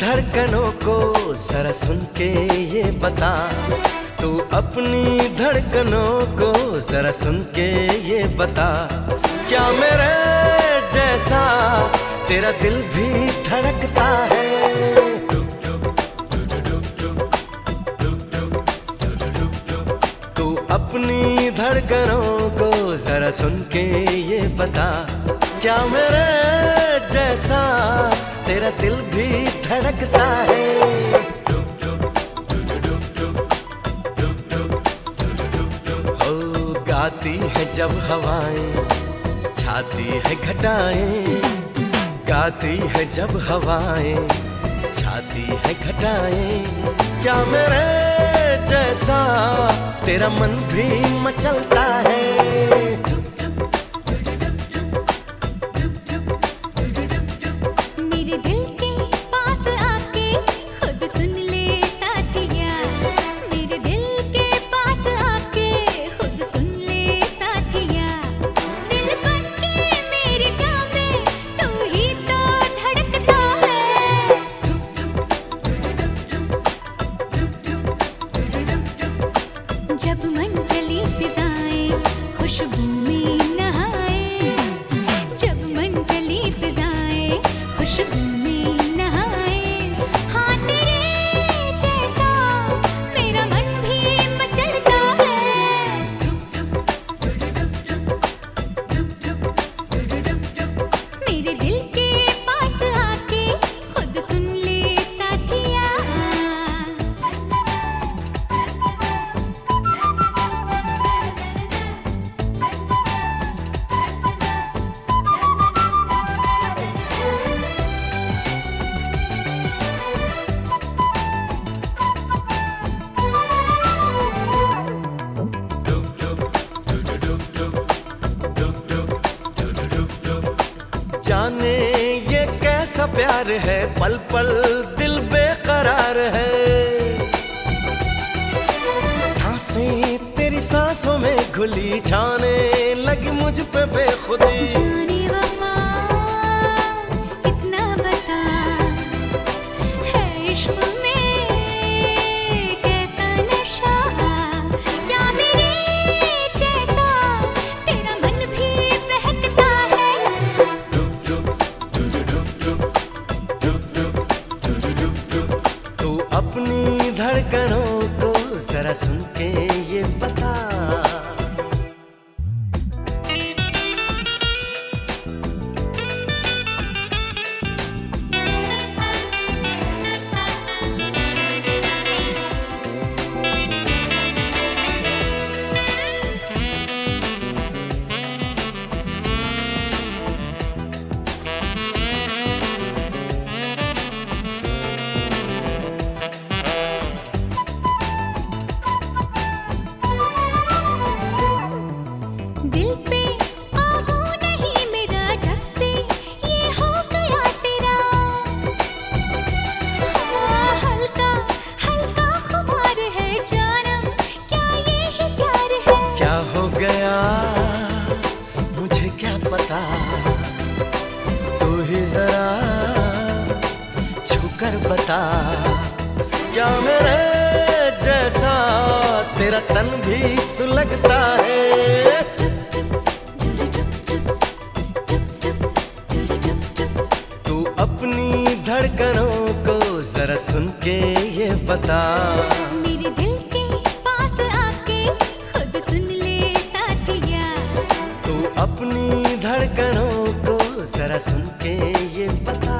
धड़कनों को जरा सुन के ये बता। तू अपनी धड़कनों को जरा सुन के ये बता। क्या मेरे जैसा तेरा दिल भी धड़कता है? तू अपनी धड़कनों को जरा सुन के ये बता। क्या मेरे जैसा तेरा दिल भी धड़कता है। हो गाती है जब हवाएँ, छाती है घटाएँ, गाती है जब हवाएँ, छाती है घटाएँ। क्या मेरे जैसा तेरा मन भी मचलता है? जाने, ये कैसा प्यार है? पल पल दिल बेकरार है। साँसें तेरी सांसों में घुली जाने लगी मुझ पे बेखुदी। सुन के ये बता छूकर बता। क्या मेरे जैसा तेरा तन भी सुलगता है? तू अपनी धड़कनों को जरा सुन के ये बता। मेरे दिल के पास आके खुद सुन ले साथिया। तू अपनी धड़कनों को जरा सुन के ये बता।